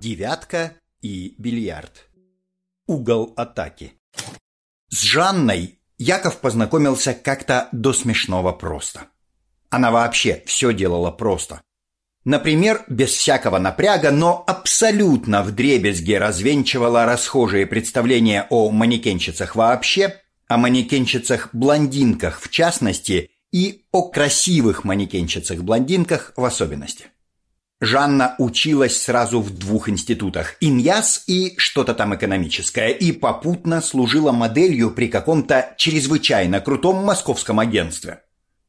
Девятка и бильярд. Угол атаки. С Жанной Яков познакомился как-то до смешного просто. Она вообще все делала просто. Например, без всякого напряга, но абсолютно вдребезги развенчивала расхожие представления о манекенщицах вообще, о манекенщицах-блондинках в частности и о красивых манекенщицах-блондинках в особенности. Жанна училась сразу в двух институтах – Иньяс и что-то там экономическое, и попутно служила моделью при каком-то чрезвычайно крутом московском агентстве.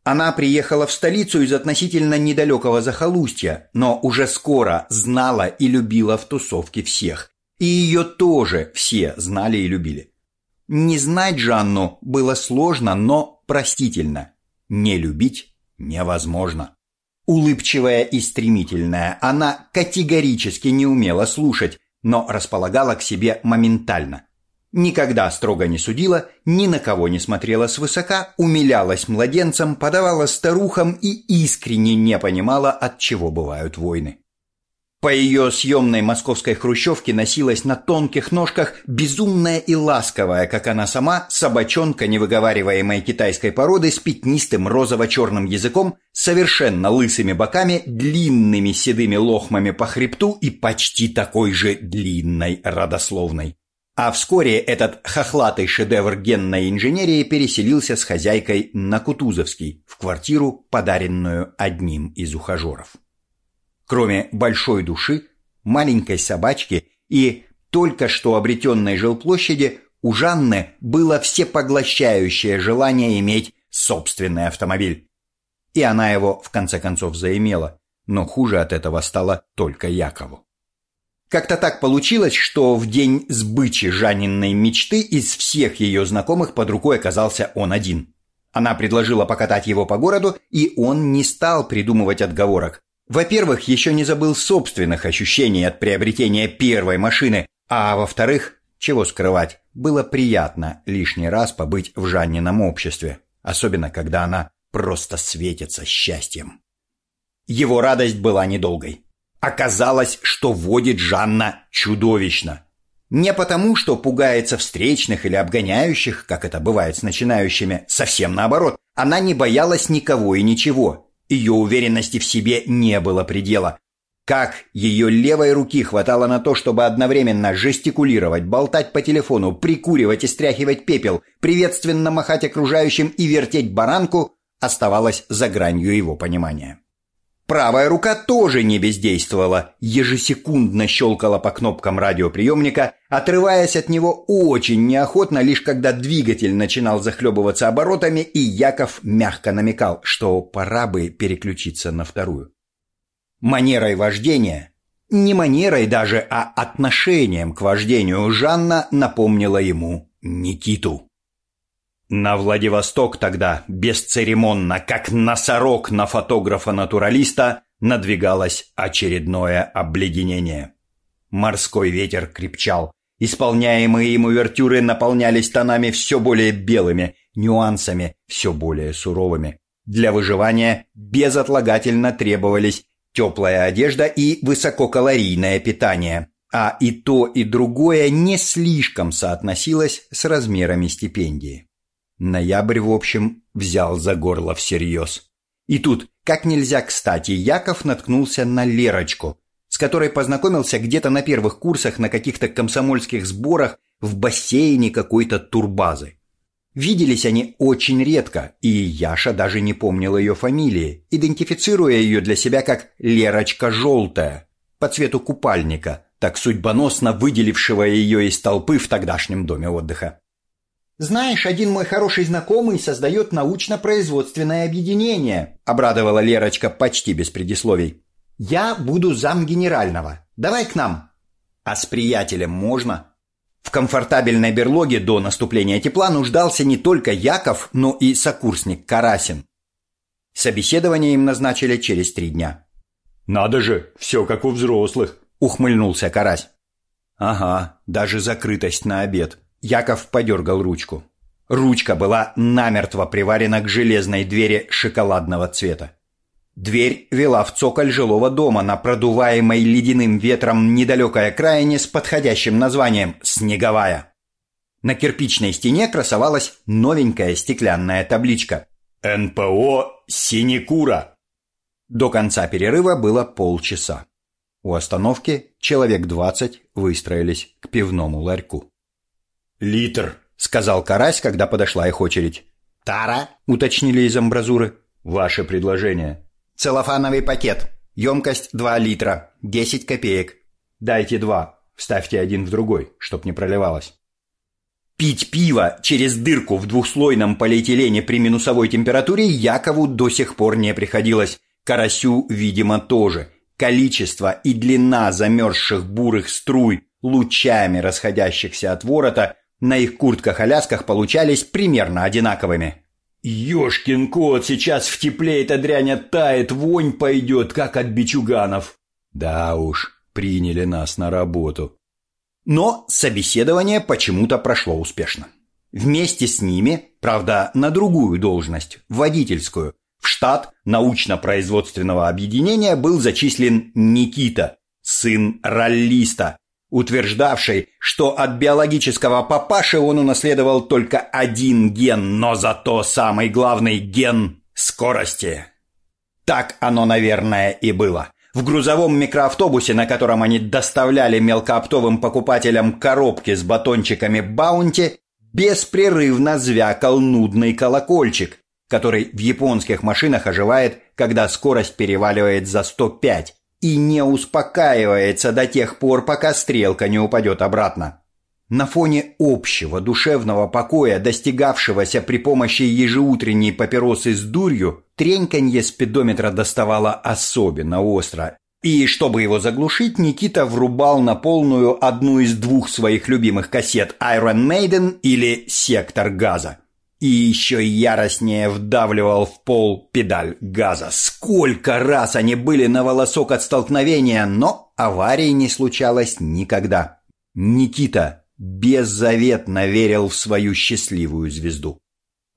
Она приехала в столицу из относительно недалекого захолустья, но уже скоро знала и любила в тусовке всех. И ее тоже все знали и любили. Не знать Жанну было сложно, но простительно. Не любить невозможно. Улыбчивая и стремительная, она категорически не умела слушать, но располагала к себе моментально. Никогда строго не судила, ни на кого не смотрела свысока, умилялась младенцам, подавала старухам и искренне не понимала, от чего бывают войны. По ее съемной московской хрущевке носилась на тонких ножках безумная и ласковая, как она сама, собачонка невыговариваемой китайской породы с пятнистым розово-черным языком, совершенно лысыми боками, длинными седыми лохмами по хребту и почти такой же длинной родословной. А вскоре этот хохлатый шедевр генной инженерии переселился с хозяйкой на Кутузовский, в квартиру, подаренную одним из ухажеров. Кроме большой души, маленькой собачки и только что обретенной жилплощади, у Жанны было всепоглощающее желание иметь собственный автомобиль. И она его, в конце концов, заимела, но хуже от этого стало только Якову. Как-то так получилось, что в день сбычи Жанниной мечты из всех ее знакомых под рукой оказался он один. Она предложила покатать его по городу, и он не стал придумывать отговорок. Во-первых, еще не забыл собственных ощущений от приобретения первой машины, а во-вторых, чего скрывать, было приятно лишний раз побыть в Жаннином обществе, особенно когда она просто светится счастьем. Его радость была недолгой. Оказалось, что водит Жанна чудовищно. Не потому, что пугается встречных или обгоняющих, как это бывает с начинающими, совсем наоборот. Она не боялась никого и ничего, ее уверенности в себе не было предела. Как ее левой руки хватало на то, чтобы одновременно жестикулировать, болтать по телефону, прикуривать и стряхивать пепел, приветственно махать окружающим и вертеть баранку, оставалось за гранью его понимания. Правая рука тоже не бездействовала, ежесекундно щелкала по кнопкам радиоприемника, отрываясь от него очень неохотно, лишь когда двигатель начинал захлебываться оборотами, и Яков мягко намекал, что пора бы переключиться на вторую. Манерой вождения, не манерой даже, а отношением к вождению Жанна напомнила ему Никиту. На Владивосток тогда, бесцеремонно, как носорог на фотографа-натуралиста, надвигалось очередное обледенение. Морской ветер крепчал. Исполняемые им увертюры наполнялись тонами все более белыми, нюансами все более суровыми. Для выживания безотлагательно требовались теплая одежда и высококалорийное питание, а и то, и другое не слишком соотносилось с размерами стипендии. Ноябрь, в общем, взял за горло всерьез. И тут, как нельзя кстати, Яков наткнулся на Лерочку, с которой познакомился где-то на первых курсах на каких-то комсомольских сборах в бассейне какой-то турбазы. Виделись они очень редко, и Яша даже не помнил ее фамилии, идентифицируя ее для себя как «Лерочка желтая» по цвету купальника, так судьбоносно выделившего ее из толпы в тогдашнем доме отдыха. «Знаешь, один мой хороший знакомый создает научно-производственное объединение», обрадовала Лерочка почти без предисловий. «Я буду зам генерального. Давай к нам». «А с приятелем можно?» В комфортабельной берлоге до наступления тепла нуждался не только Яков, но и сокурсник Карасин. Собеседование им назначили через три дня. «Надо же, все как у взрослых», — ухмыльнулся Карась. «Ага, даже закрытость на обед», Яков подергал ручку. Ручка была намертво приварена к железной двери шоколадного цвета. Дверь вела в цоколь жилого дома на продуваемой ледяным ветром недалекой окраине с подходящим названием «Снеговая». На кирпичной стене красовалась новенькая стеклянная табличка «НПО Синекура». До конца перерыва было полчаса. У остановки человек двадцать выстроились к пивному ларьку. «Литр», — сказал Карась, когда подошла их очередь. «Тара?» — уточнили из амбразуры. «Ваше предложение». «Целлофановый пакет. Емкость 2 литра. 10 копеек». «Дайте два. Вставьте один в другой, чтоб не проливалось». Пить пиво через дырку в двухслойном полиэтилене при минусовой температуре Якову до сих пор не приходилось. Карасю, видимо, тоже. Количество и длина замерзших бурых струй, лучами расходящихся от ворота, на их куртках-алясках получались примерно одинаковыми. «Ешкин кот, сейчас в тепле эта дрянь оттает, вонь пойдет, как от бичуганов». Да уж, приняли нас на работу. Но собеседование почему-то прошло успешно. Вместе с ними, правда, на другую должность, водительскую, в штат научно-производственного объединения был зачислен Никита, сын раллиста, утверждавший, что от биологического папаши он унаследовал только один ген, но зато самый главный ген скорости. Так оно, наверное, и было. В грузовом микроавтобусе, на котором они доставляли мелкооптовым покупателям коробки с батончиками «Баунти», беспрерывно звякал нудный колокольчик, который в японских машинах оживает, когда скорость переваливает за 105, и не успокаивается до тех пор, пока стрелка не упадет обратно. На фоне общего душевного покоя, достигавшегося при помощи ежеутренней папиросы с дурью, треньканье спидометра доставало особенно остро. И чтобы его заглушить, Никита врубал на полную одну из двух своих любимых кассет Iron Maiden или Сектор газа и еще яростнее вдавливал в пол педаль газа. Сколько раз они были на волосок от столкновения, но аварии не случалось никогда. Никита беззаветно верил в свою счастливую звезду.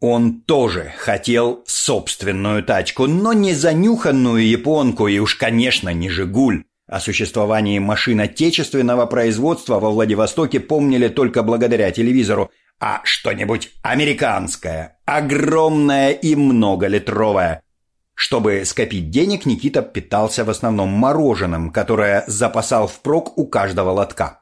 Он тоже хотел собственную тачку, но не занюханную японку и уж, конечно, не «Жигуль». О существовании машин отечественного производства во Владивостоке помнили только благодаря телевизору – а что-нибудь американское, огромное и многолитровое. Чтобы скопить денег, Никита питался в основном мороженым, которое запасал впрок у каждого лотка.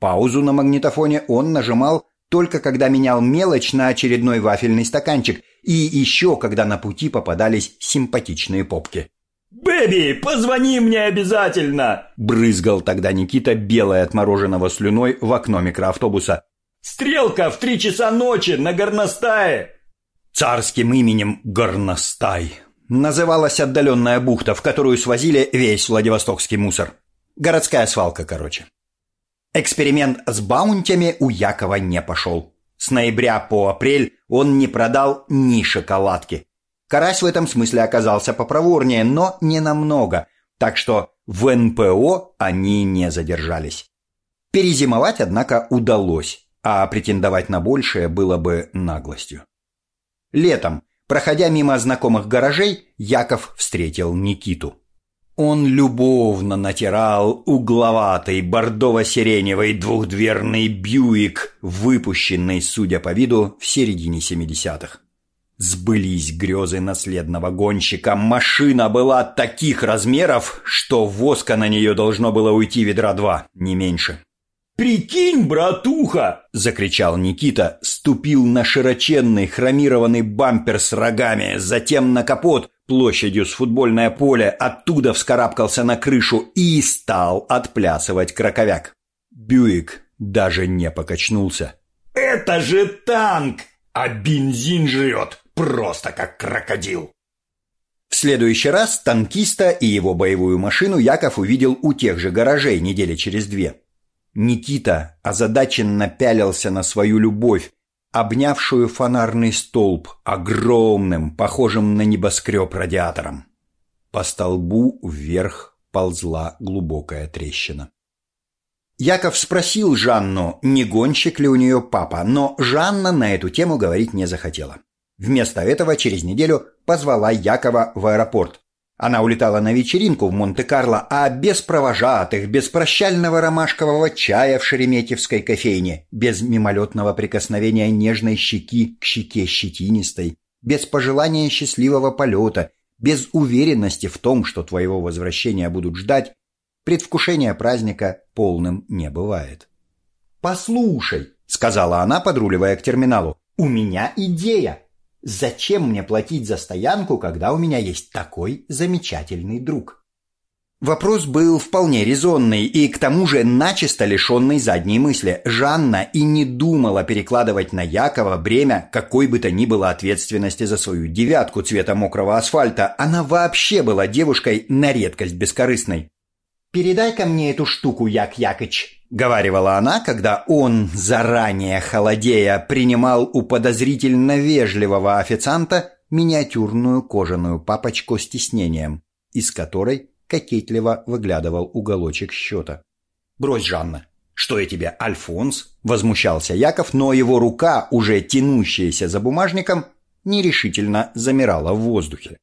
Паузу на магнитофоне он нажимал только когда менял мелочь на очередной вафельный стаканчик и еще когда на пути попадались симпатичные попки. «Бэби, позвони мне обязательно!» Брызгал тогда Никита белой от мороженого слюной в окно микроавтобуса. Стрелка в три часа ночи на горностае!» Царским именем Горностай называлась отдаленная бухта, в которую свозили весь Владивостокский мусор. Городская свалка, короче. Эксперимент с баунтями у Якова не пошел. С ноября по апрель он не продал ни шоколадки. Карась в этом смысле оказался попроворнее, но не намного, так что в НПО они не задержались. Перезимовать, однако, удалось а претендовать на большее было бы наглостью. Летом, проходя мимо знакомых гаражей, Яков встретил Никиту. Он любовно натирал угловатый бордово-сиреневый двухдверный Бьюик, выпущенный, судя по виду, в середине 70-х. Сбылись грезы наследного гонщика. Машина была таких размеров, что воска на нее должно было уйти ведра два, не меньше. «Прикинь, братуха!» – закричал Никита, ступил на широченный хромированный бампер с рогами, затем на капот площадью с футбольное поле, оттуда вскарабкался на крышу и стал отплясывать краковяк. Бюик даже не покачнулся. «Это же танк! А бензин жрет просто как крокодил!» В следующий раз танкиста и его боевую машину Яков увидел у тех же гаражей недели через две. Никита озадаченно пялился на свою любовь, обнявшую фонарный столб огромным, похожим на небоскреб радиатором. По столбу вверх ползла глубокая трещина. Яков спросил Жанну, не гонщик ли у нее папа, но Жанна на эту тему говорить не захотела. Вместо этого через неделю позвала Якова в аэропорт, Она улетала на вечеринку в Монте-Карло, а без провожатых, без прощального ромашкового чая в шереметьевской кофейне, без мимолетного прикосновения нежной щеки к щеке щетинистой, без пожелания счастливого полета, без уверенности в том, что твоего возвращения будут ждать, предвкушение праздника полным не бывает. «Послушай», — сказала она, подруливая к терминалу, — «у меня идея. Зачем мне платить за стоянку, когда у меня есть такой замечательный друг? Вопрос был вполне резонный и к тому же начисто лишенный задней мысли. Жанна и не думала перекладывать на Якова бремя какой бы то ни было ответственности за свою девятку цвета мокрого асфальта. Она вообще была девушкой на редкость бескорыстной. «Передай-ка мне эту штуку, Як Якыч», — говаривала она, когда он, заранее холодея, принимал у подозрительно вежливого официанта миниатюрную кожаную папочку с тиснением, из которой кокетливо выглядывал уголочек счета. «Брось, Жанна, что я тебе, Альфонс?» — возмущался Яков, но его рука, уже тянущаяся за бумажником, нерешительно замирала в воздухе.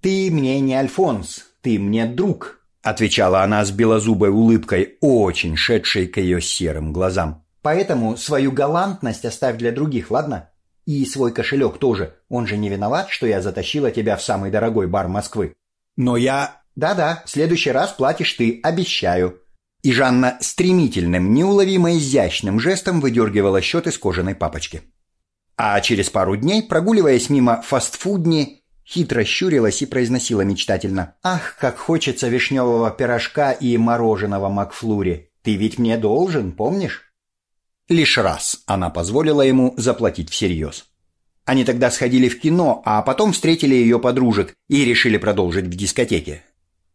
«Ты мне не Альфонс, ты мне друг», — отвечала она с белозубой улыбкой, очень шедшей к ее серым глазам. «Поэтому свою галантность оставь для других, ладно? И свой кошелек тоже. Он же не виноват, что я затащила тебя в самый дорогой бар Москвы». «Но я...» «Да-да, в следующий раз платишь ты, обещаю». И Жанна стремительным, неуловимо изящным жестом выдергивала счет из кожаной папочки. А через пару дней, прогуливаясь мимо фастфудни, хитро щурилась и произносила мечтательно. «Ах, как хочется вишневого пирожка и мороженого Макфлури! Ты ведь мне должен, помнишь?» Лишь раз она позволила ему заплатить всерьез. Они тогда сходили в кино, а потом встретили ее подружек и решили продолжить в дискотеке.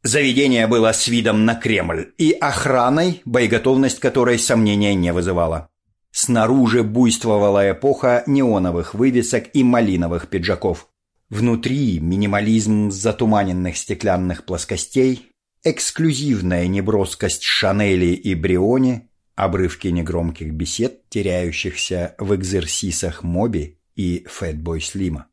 Заведение было с видом на Кремль и охраной, боеготовность которой сомнения не вызывала. Снаружи буйствовала эпоха неоновых вывесок и малиновых пиджаков. Внутри минимализм затуманенных стеклянных плоскостей, эксклюзивная неброскость Шанели и Бриони, обрывки негромких бесед, теряющихся в экзерсисах Моби и Фэтбой Слима.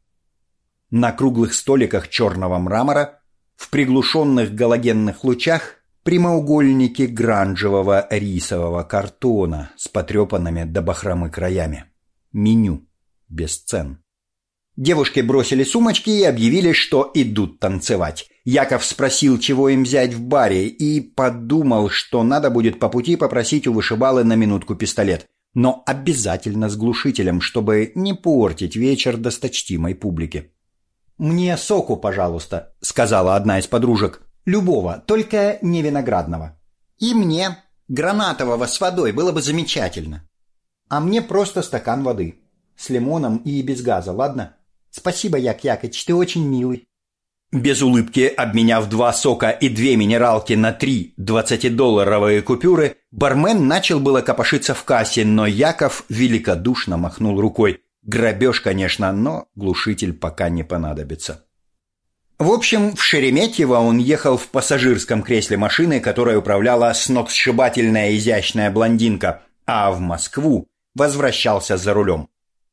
На круглых столиках черного мрамора, в приглушенных галогенных лучах, прямоугольники гранжевого рисового картона с потрепанными до бахромы краями. Меню. Без цен. Девушки бросили сумочки и объявили, что идут танцевать. Яков спросил, чего им взять в баре, и подумал, что надо будет по пути попросить у вышибалы на минутку пистолет. Но обязательно с глушителем, чтобы не портить вечер досточтимой публике. «Мне соку, пожалуйста», — сказала одна из подружек. «Любого, только не виноградного». «И мне. Гранатового с водой было бы замечательно». «А мне просто стакан воды. С лимоном и без газа, ладно?» Спасибо, Як Якыч, ты очень милый. Без улыбки, обменяв два сока и две минералки на три двадцатидолларовые купюры, бармен начал было копошиться в кассе, но Яков великодушно махнул рукой. Грабеж, конечно, но глушитель пока не понадобится. В общем, в Шереметьево он ехал в пассажирском кресле машины, которой управляла сногсшибательная изящная блондинка, а в Москву возвращался за рулем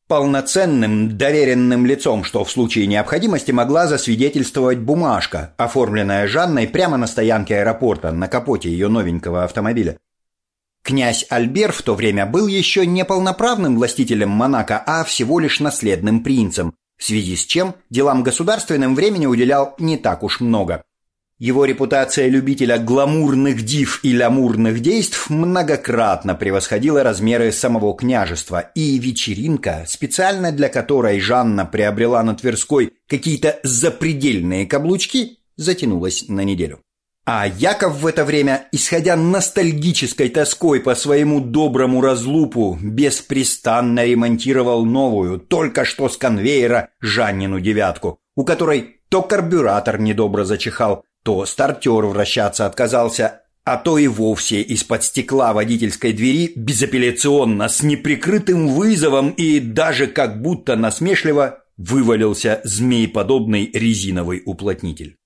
полноценным доверенным лицом, что в случае необходимости могла засвидетельствовать бумажка, оформленная Жанной прямо на стоянке аэропорта на капоте ее новенького автомобиля. Князь Альбер в то время был еще не полноправным властителем Монако, а всего лишь наследным принцем, в связи с чем делам государственным времени уделял не так уж много. Его репутация любителя гламурных див и лямурных действий многократно превосходила размеры самого княжества, и вечеринка, специально для которой Жанна приобрела на Тверской какие-то запредельные каблучки, затянулась на неделю. А Яков в это время, исходя ностальгической тоской по своему доброму разлупу, беспрестанно ремонтировал новую, только что с конвейера, Жаннину девятку, у которой то карбюратор недобро зачихал, то стартер вращаться отказался, а то и вовсе из-под стекла водительской двери безапелляционно, с неприкрытым вызовом и даже как будто насмешливо вывалился змееподобный резиновый уплотнитель.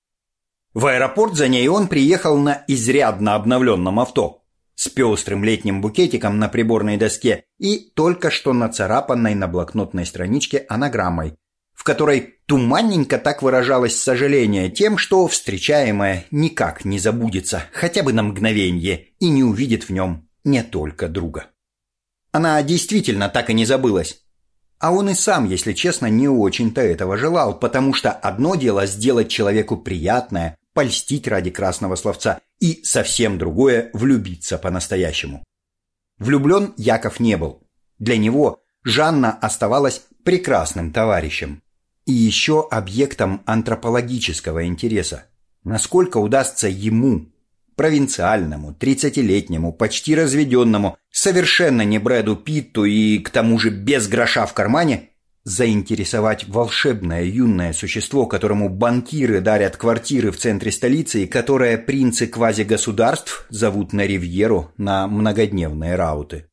В аэропорт за ней он приехал на изрядно обновленном авто с пестрым летним букетиком на приборной доске и только что нацарапанной на блокнотной страничке анаграммой в которой туманненько так выражалось сожаление тем, что встречаемое никак не забудется, хотя бы на мгновенье, и не увидит в нем не только друга. Она действительно так и не забылась. А он и сам, если честно, не очень-то этого желал, потому что одно дело сделать человеку приятное, польстить ради красного словца, и совсем другое – влюбиться по-настоящему. Влюблен Яков не был. Для него Жанна оставалась прекрасным товарищем и еще объектом антропологического интереса. Насколько удастся ему, провинциальному, тридцатилетнему, почти разведенному, совершенно не Брэду Питту и к тому же без гроша в кармане, заинтересовать волшебное юное существо, которому банкиры дарят квартиры в центре столицы и которое принцы квазигосударств зовут на Ривьеру на многодневные рауты.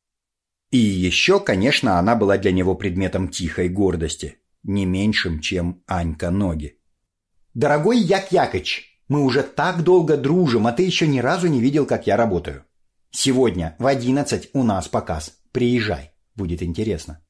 И еще, конечно, она была для него предметом тихой гордости, не меньшим, чем Анька Ноги. «Дорогой Як Якыч, мы уже так долго дружим, а ты еще ни разу не видел, как я работаю. Сегодня в одиннадцать у нас показ. Приезжай, будет интересно».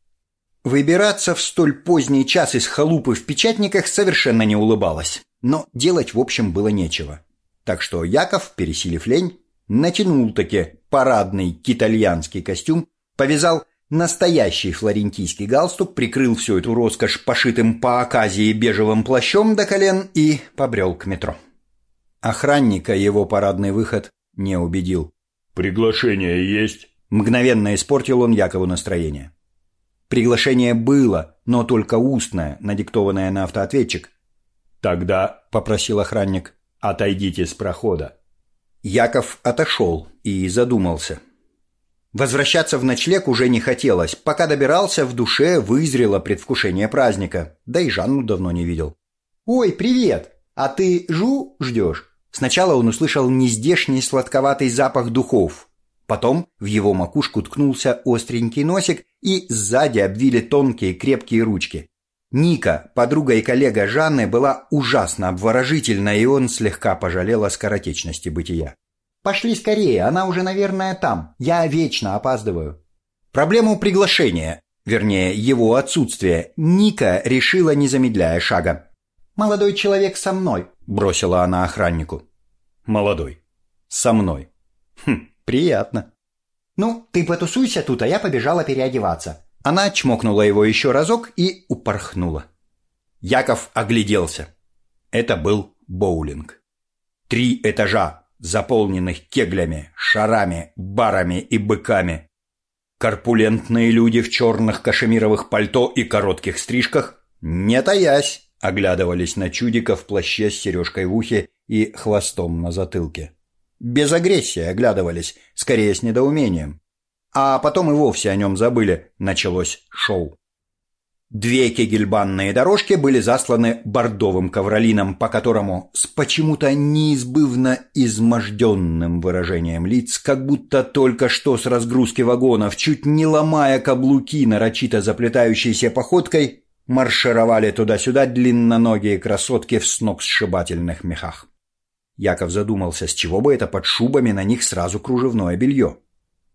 Выбираться в столь поздний час из халупы в печатниках совершенно не улыбалась, но делать в общем было нечего. Так что Яков, пересилив лень, натянул таки парадный китальянский костюм, повязал настоящий флорентийский галстук, прикрыл всю эту роскошь пошитым по оказии бежевым плащом до колен и побрел к метро. Охранника его парадный выход не убедил. «Приглашение есть?» Мгновенно испортил он Якову настроение. Приглашение было, но только устное, надиктованное на автоответчик. «Тогда», — попросил охранник, — «отойдите с прохода». Яков отошел и задумался. Возвращаться в ночлег уже не хотелось. Пока добирался, в душе вызрело предвкушение праздника. Да и Жанну давно не видел. «Ой, привет! А ты Жу ждешь?» Сначала он услышал нездешний сладковатый запах духов, Потом в его макушку ткнулся остренький носик, и сзади обвили тонкие крепкие ручки. Ника, подруга и коллега Жанны, была ужасно обворожительна, и он слегка пожалел о скоротечности бытия. «Пошли скорее, она уже, наверное, там. Я вечно опаздываю». Проблему приглашения, вернее, его отсутствия, Ника решила, не замедляя шага. «Молодой человек со мной», — бросила она охраннику. «Молодой. Со мной. Хм, Приятно. Ну, ты потусуйся тут, а я побежала переодеваться. Она чмокнула его еще разок и упорхнула. Яков огляделся. Это был боулинг. Три этажа, заполненных кеглями, шарами, барами и быками. Корпулентные люди в черных кашемировых пальто и коротких стрижках, не таясь, оглядывались на чудика в плаще с сережкой в ухе и хвостом на затылке без агрессии оглядывались, скорее с недоумением. А потом и вовсе о нем забыли, началось шоу. Две кегельбанные дорожки были засланы бордовым ковролином, по которому с почему-то неизбывно изможденным выражением лиц, как будто только что с разгрузки вагонов, чуть не ломая каблуки нарочито заплетающейся походкой, маршировали туда-сюда длинноногие красотки в сногсшибательных мехах. Яков задумался, с чего бы это под шубами на них сразу кружевное белье.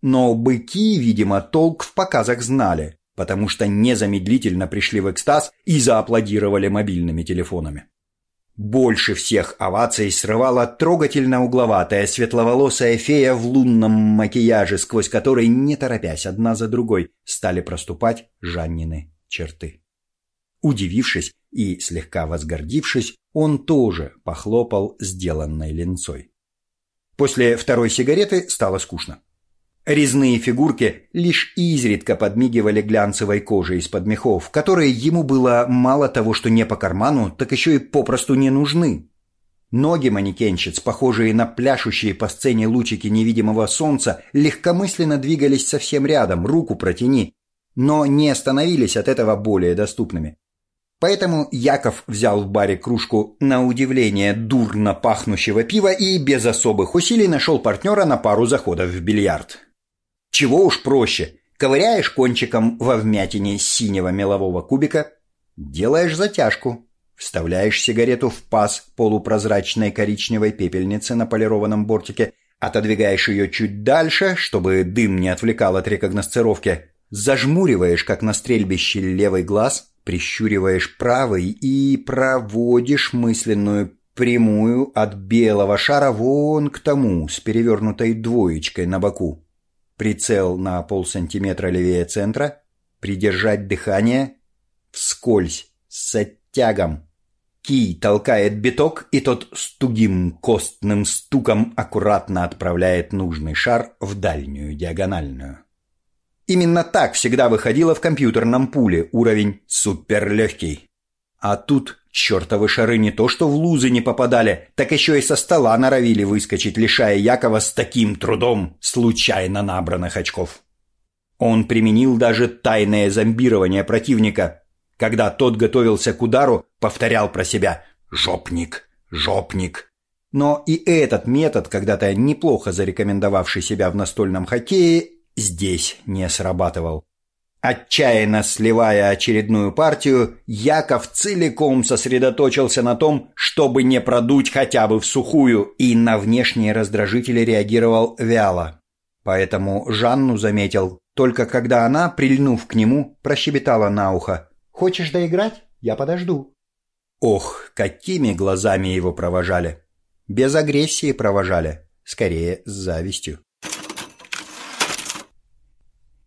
Но быки, видимо, толк в показах знали, потому что незамедлительно пришли в экстаз и зааплодировали мобильными телефонами. Больше всех оваций срывала трогательно угловатая светловолосая фея в лунном макияже, сквозь который, не торопясь одна за другой, стали проступать Жаннины черты. Удивившись и слегка возгордившись, он тоже похлопал сделанной линцой. После второй сигареты стало скучно. Резные фигурки лишь изредка подмигивали глянцевой кожей из-под мехов, которые ему было мало того, что не по карману, так еще и попросту не нужны. Ноги манекенщиц, похожие на пляшущие по сцене лучики невидимого солнца, легкомысленно двигались совсем рядом, руку протяни, но не становились от этого более доступными. Поэтому Яков взял в баре кружку на удивление дурно пахнущего пива и без особых усилий нашел партнера на пару заходов в бильярд. Чего уж проще. Ковыряешь кончиком во вмятине синего мелового кубика, делаешь затяжку, вставляешь сигарету в паз полупрозрачной коричневой пепельницы на полированном бортике, отодвигаешь ее чуть дальше, чтобы дым не отвлекал от рекогносцировки, зажмуриваешь, как на стрельбище, левый глаз – прищуриваешь правый и проводишь мысленную прямую от белого шара вон к тому с перевернутой двоечкой на боку. Прицел на полсантиметра левее центра, придержать дыхание, вскользь, с оттягом. Кий толкает биток, и тот с тугим костным стуком аккуратно отправляет нужный шар в дальнюю диагональную. Именно так всегда выходило в компьютерном пуле уровень суперлегкий. А тут чертовы шары не то что в лузы не попадали, так еще и со стола норовили выскочить, лишая Якова с таким трудом случайно набранных очков. Он применил даже тайное зомбирование противника. Когда тот готовился к удару, повторял про себя «жопник, жопник». Но и этот метод, когда-то неплохо зарекомендовавший себя в настольном хоккее, здесь не срабатывал. Отчаянно сливая очередную партию, Яков целиком сосредоточился на том, чтобы не продуть хотя бы в сухую, и на внешние раздражители реагировал вяло. Поэтому Жанну заметил, только когда она, прильнув к нему, прощебетала на ухо. «Хочешь доиграть? Я подожду». Ох, какими глазами его провожали! Без агрессии провожали, скорее с завистью.